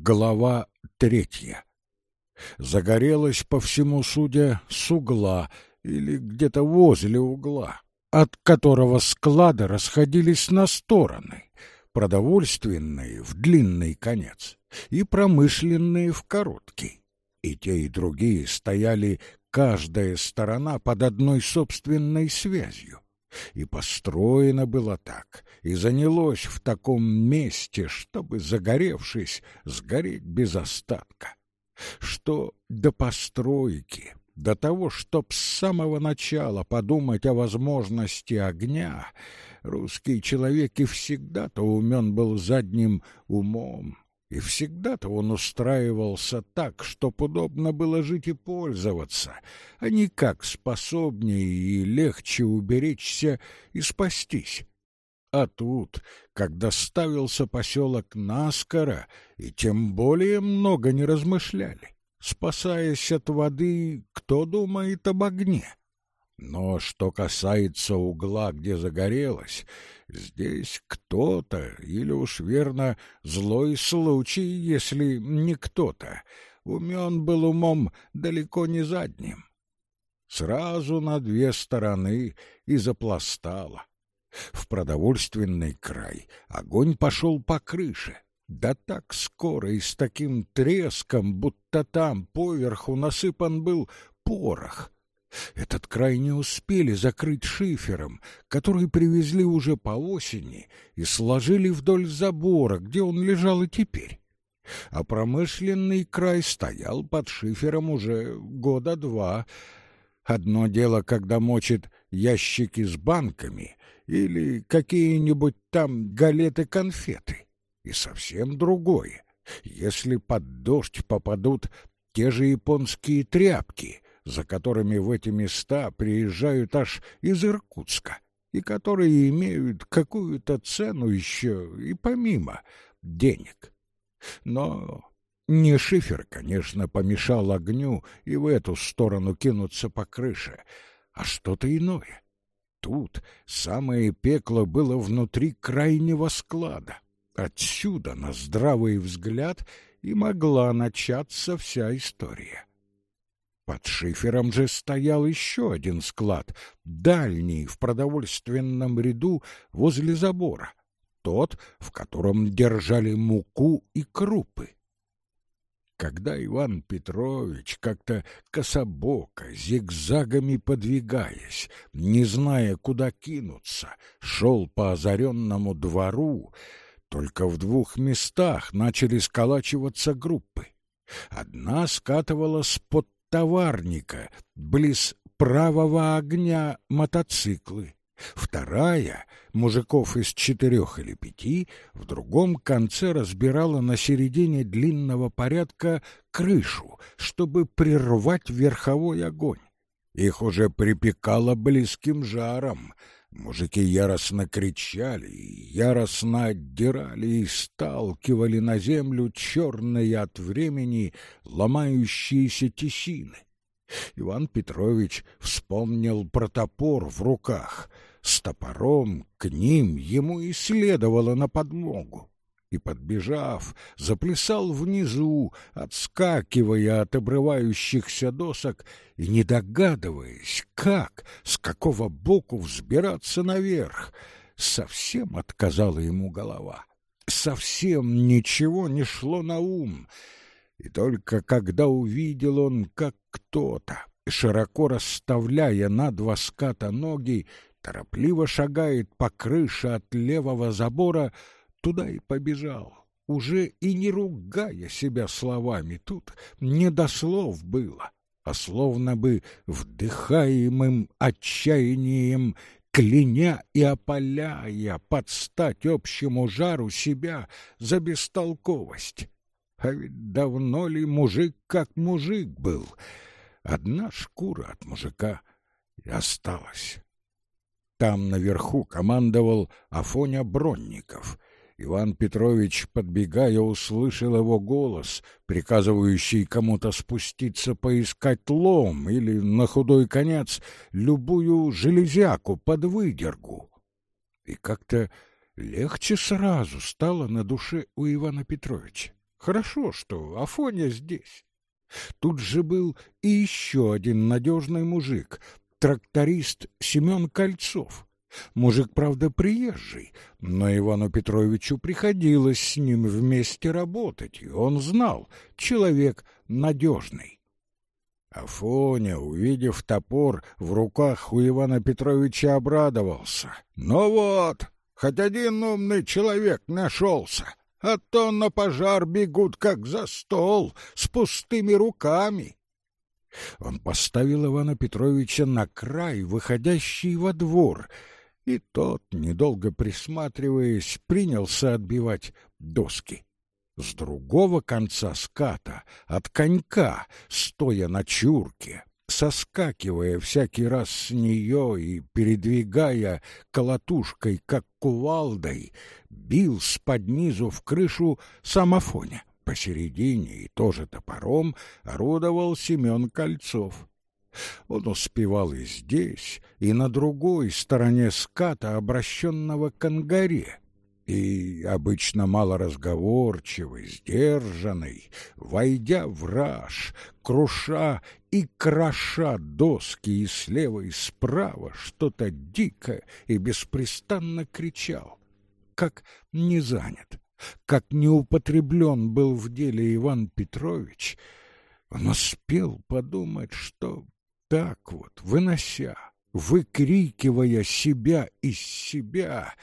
Глава третья. Загорелась по всему судя с угла или где-то возле угла, от которого склады расходились на стороны, продовольственные в длинный конец и промышленные в короткий. И те, и другие стояли каждая сторона под одной собственной связью. И построено было так, и занялось в таком месте, чтобы, загоревшись, сгореть без остатка. Что до постройки, до того, чтоб с самого начала подумать о возможности огня, русский человек и всегда-то умен был задним умом, и всегда-то он устраивался так, чтоб удобно было жить и пользоваться, а не как способнее и легче уберечься и спастись. А тут, когда ставился поселок наскоро, и тем более много не размышляли. Спасаясь от воды, кто думает об огне? Но что касается угла, где загорелось, здесь кто-то, или уж верно, злой случай, если не кто-то, умен был умом далеко не задним. Сразу на две стороны и запластало. В продовольственный край огонь пошел по крыше, да так скоро и с таким треском, будто там поверху насыпан был порох — этот край не успели закрыть шифером, который привезли уже по осени и сложили вдоль забора, где он лежал и теперь. А промышленный край стоял под шифером уже года два. Одно дело, когда мочит ящики с банками или какие-нибудь там галеты-конфеты, и совсем другое, если под дождь попадут те же японские тряпки — за которыми в эти места приезжают аж из Иркутска, и которые имеют какую-то цену еще и помимо денег. Но не шифер, конечно, помешал огню и в эту сторону кинуться по крыше, а что-то иное. Тут самое пекло было внутри крайнего склада. Отсюда, на здравый взгляд, и могла начаться вся история. Под шифером же стоял еще один склад, дальний в продовольственном ряду возле забора, тот, в котором держали муку и крупы. Когда Иван Петрович как-то кособоко, зигзагами подвигаясь, не зная, куда кинуться, шел по озаренному двору, только в двух местах начали сколачиваться группы. Одна скатывалась под товарника, близ правого огня мотоциклы. Вторая, мужиков из четырех или пяти, в другом конце разбирала на середине длинного порядка крышу, чтобы прервать верховой огонь. Их уже припекало близким жаром — Мужики яростно кричали, яростно отдирали и сталкивали на землю черные от времени ломающиеся тесины. Иван Петрович вспомнил про топор в руках. С топором к ним ему и следовало на подмогу и, подбежав, заплясал внизу, отскакивая от обрывающихся досок и не догадываясь, как, с какого боку взбираться наверх. Совсем отказала ему голова, совсем ничего не шло на ум. И только когда увидел он, как кто-то, широко расставляя на два ската ноги, торопливо шагает по крыше от левого забора, туда и побежал, уже и не ругая себя словами. Тут не до слов было, а словно бы вдыхаемым отчаянием кляня и опаляя под стать общему жару себя за бестолковость. А ведь давно ли мужик как мужик был? Одна шкура от мужика и осталась. Там наверху командовал Афоня Бронников — Иван Петрович, подбегая, услышал его голос, приказывающий кому-то спуститься поискать лом или, на худой конец, любую железяку под выдергу. И как-то легче сразу стало на душе у Ивана Петровича. Хорошо, что Афоня здесь. Тут же был и еще один надежный мужик, тракторист Семен Кольцов. Мужик, правда, приезжий, но Ивану Петровичу приходилось с ним вместе работать, и он знал, человек надежный. Афоня, увидев топор в руках у Ивана Петровича, обрадовался. «Ну вот, хоть один умный человек нашелся, а то на пожар бегут, как за стол, с пустыми руками». Он поставил Ивана Петровича на край, выходящий во двор, и тот, недолго присматриваясь, принялся отбивать доски. С другого конца ската, от конька, стоя на чурке, соскакивая всякий раз с нее и передвигая колотушкой, как кувалдой, бил с под низу в крышу самофоня. Посередине и тоже топором орудовал Семен Кольцов. Он успевал и здесь, и на другой стороне ската, обращенного к ангаре. И, обычно малоразговорчивый, сдержанный, войдя в раж, круша и кроша доски и слева, и справа, что-то дико и беспрестанно кричал, как не занят, как не употреблен был в деле Иван Петрович, он успел подумать, что так вот, вынося, выкрикивая себя из себя,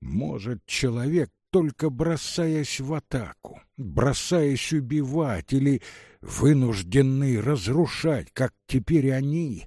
может человек, только бросаясь в атаку, бросаясь убивать или вынужденный разрушать, как теперь они,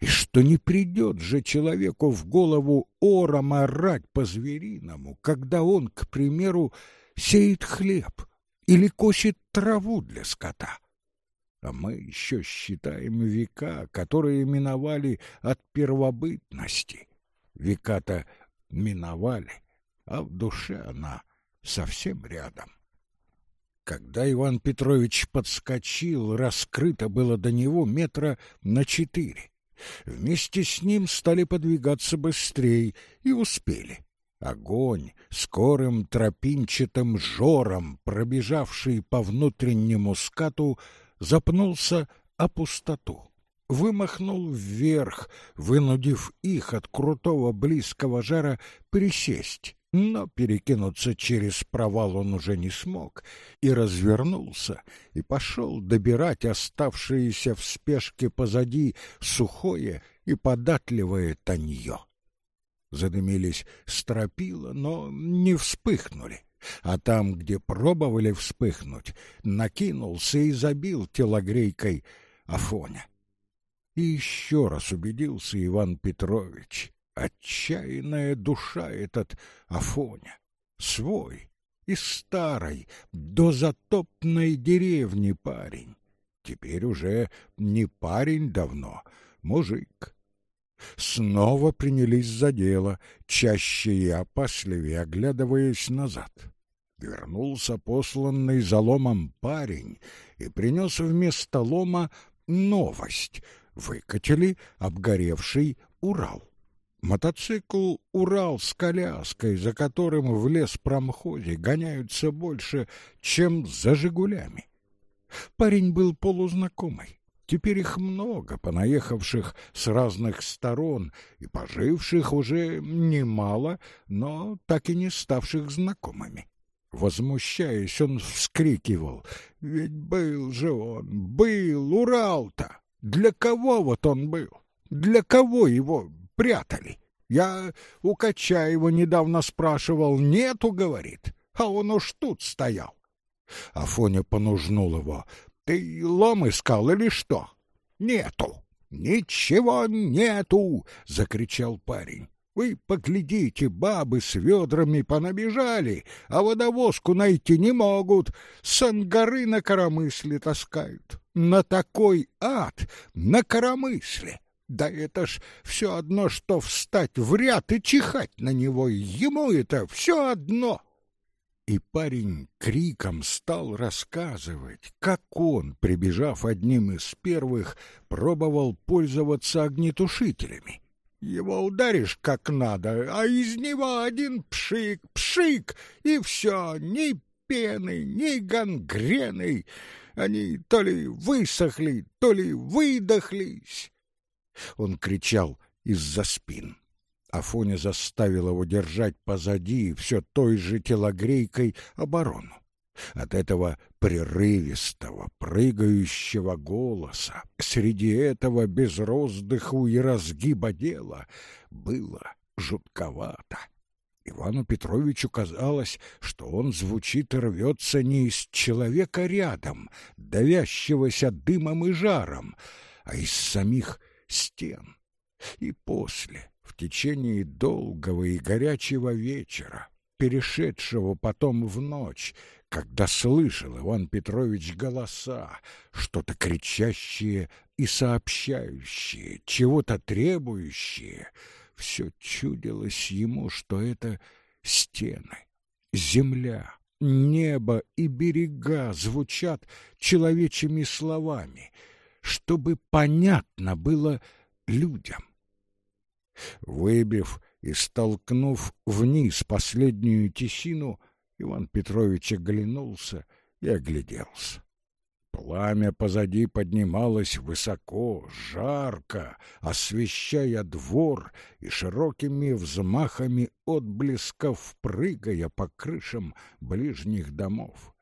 и что не придет же человеку в голову ором орать по-звериному, когда он, к примеру, сеет хлеб или косит траву для скота. А мы еще считаем века, которые миновали от первобытности. Века-то миновали, а в душе она совсем рядом. Когда Иван Петрович подскочил, раскрыто было до него метра на четыре. Вместе с ним стали подвигаться быстрее и успели. Огонь, скорым тропинчатым жором, пробежавший по внутреннему скату, запнулся о пустоту вымахнул вверх, вынудив их от крутого близкого жара присесть. Но перекинуться через провал он уже не смог, и развернулся, и пошел добирать оставшееся в спешке позади сухое и податливое танье. Задымились стропила, но не вспыхнули, а там, где пробовали вспыхнуть, накинулся и забил телогрейкой Афоня. И еще раз убедился Иван Петрович, отчаянная душа этот Афоня, свой, из старой, до затопной деревни парень. Теперь уже не парень давно, мужик. Снова принялись за дело, чаще и опасливее оглядываясь назад. Вернулся посланный за ломом парень и принес вместо лома новость — выкатили обгоревший Урал. Мотоцикл «Урал» с коляской, за которым в лес промхозе гоняются больше, чем за «Жигулями». Парень был полузнакомый. Теперь их много, понаехавших с разных сторон и поживших уже немало, но так и не ставших знакомыми. Возмущаясь, он вскрикивал, «Ведь был же он, был Урал-то!» Для кого вот он был? Для кого его прятали? Я у Качаева недавно спрашивал, нету, говорит, а он уж тут стоял. Афоня понужнул его. Ты лом искал или что? Нету. Ничего нету, закричал парень. Вы поглядите, бабы с ведрами понабежали, а водовозку найти не могут, с ангары на коромысле таскают на такой ад, на коромысле. Да это ж все одно, что встать в ряд и чихать на него, ему это все одно. И парень криком стал рассказывать, как он, прибежав одним из первых, пробовал пользоваться огнетушителями. Его ударишь как надо, а из него один пшик, пшик, и все, ни пены, ни гангрены. Они то ли высохли, то ли выдохлись. Он кричал из-за спин. Афоня заставил его держать позади все той же телогрейкой оборону. От этого прерывистого, прыгающего голоса среди этого без роздыху и разгиба дела было жутковато. Ивану Петровичу казалось, что он звучит и рвется не из человека рядом, давящегося дымом и жаром, а из самих стен. И после, течение долгого и горячего вечера, перешедшего потом в ночь, когда слышал Иван Петрович голоса, что-то кричащие и сообщающие, чего-то требующие, все чудилось ему, что это стены, земля, небо и берега звучат человечьими словами, чтобы понятно было людям. Выбив и столкнув вниз последнюю тесину, Иван Петрович оглянулся и огляделся. Пламя позади поднималось высоко, жарко, освещая двор и широкими взмахами отблесков прыгая по крышам ближних домов.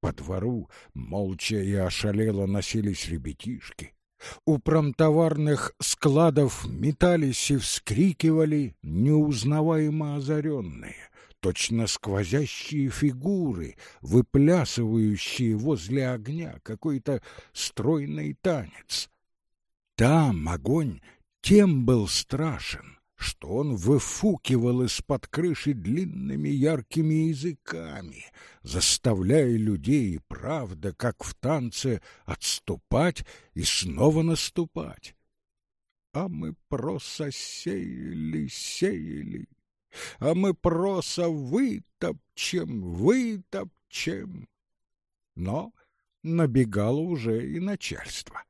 По двору молча и ошалело носились ребятишки. У промтоварных складов метались и вскрикивали неузнаваемо озаренные точно сквозящие фигуры, выплясывающие возле огня какой-то стройный танец. Там огонь тем был страшен, что он выфукивал из-под крыши длинными яркими языками, заставляя людей, правда, как в танце, отступать и снова наступать. А мы просто сеяли, сеяли, а мы просто вытопчем, вытопчем. Но набегало уже и начальство.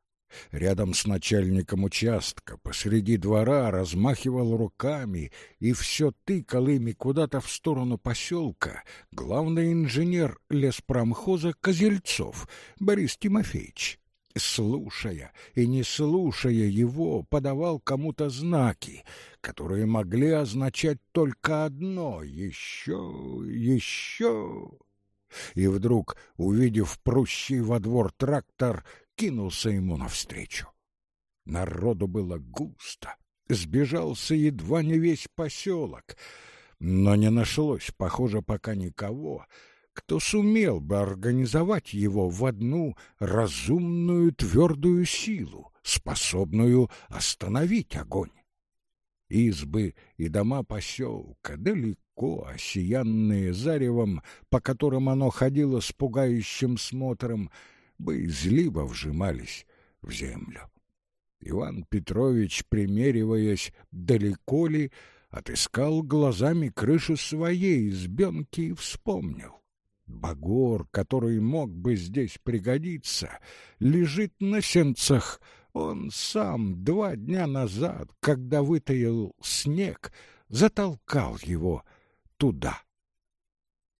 Рядом с начальником участка посреди двора размахивал руками и все тыкал ими куда-то в сторону поселка главный инженер леспромхоза Козельцов Борис Тимофеевич слушая и не слушая его, подавал кому-то знаки, которые могли означать только одно — еще, еще. И вдруг, увидев прущий во двор трактор, кинулся ему навстречу. Народу было густо, сбежался едва не весь поселок, но не нашлось, похоже, пока никого — кто сумел бы организовать его в одну разумную твердую силу, способную остановить огонь. Избы и дома поселка, далеко осиянные заревом, по которым оно ходило с пугающим смотром, боязливо вжимались в землю. Иван Петрович, примериваясь, далеко ли, отыскал глазами крышу своей избенки и вспомнил. Багор, который мог бы здесь пригодиться, лежит на сенцах. Он сам два дня назад, когда вытаил снег, затолкал его туда.